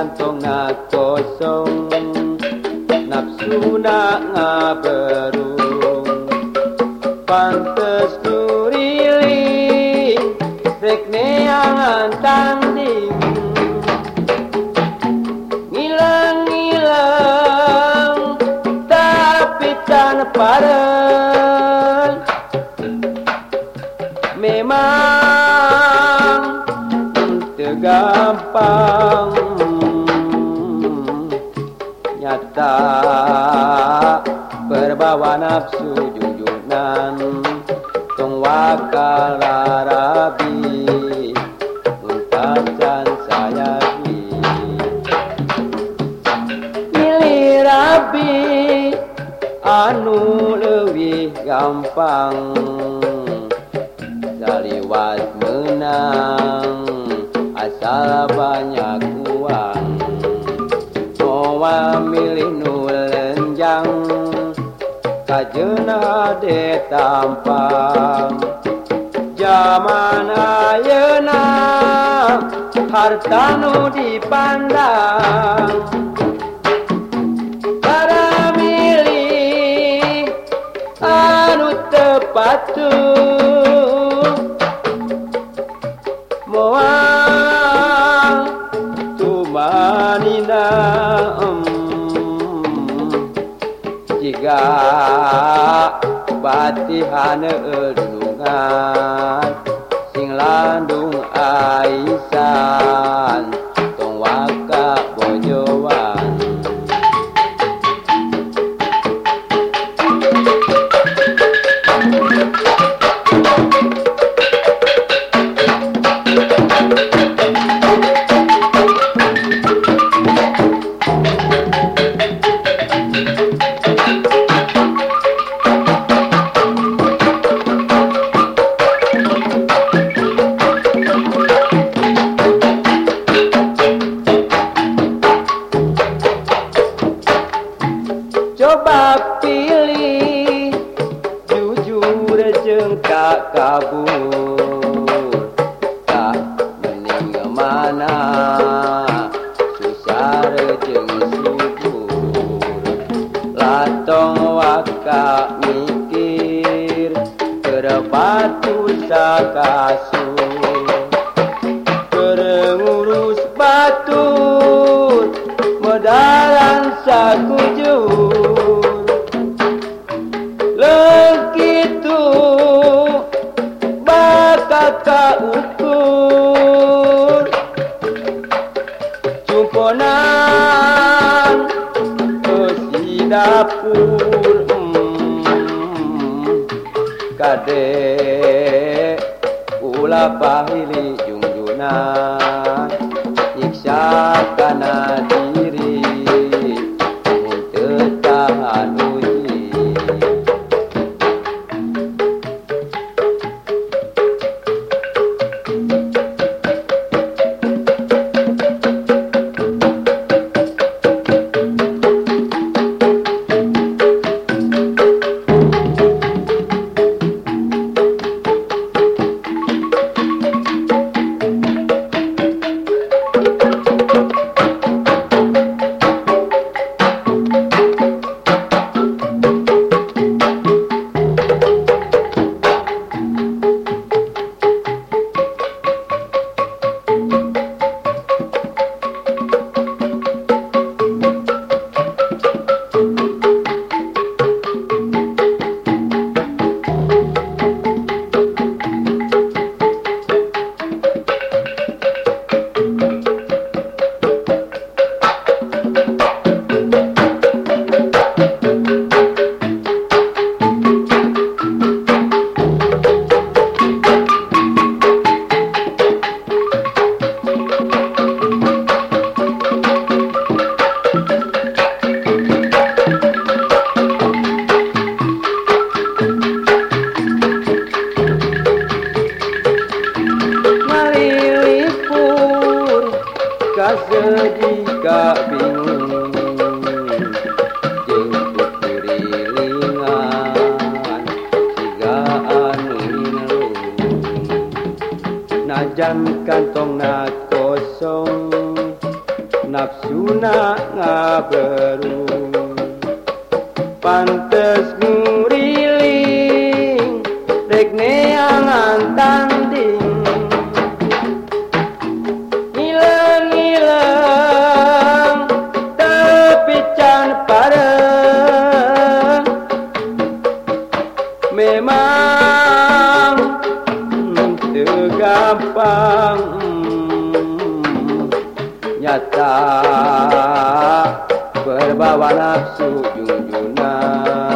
kantong na kosong nafsu na ngaberung. Pantes nuriling rek neangan tanding ngilang-ngilang tapi tan parel memang gampang nyata berbawa nafsu junjunan tong wakal rabi untacan sayabi pilih rabi anu lebih gampang. Saliwat menang asal lajeng ditampang zaman ayeuna harta nu dipandang para milih anu tepatu jika batihane edunungan sing landung ais waka mikir kerebatu sakasur kerengurus batur modalan sakujur. Legitu bakal kaukur Jumponan ke dapur kade Ula pahili jungjuna sedika bingung jengkukurilingan siga anu ngilu najan kantong na kosong nafsuna ngaberung pantes nguriling rek neangan gampang nyata. Berbawa nafsu wakarara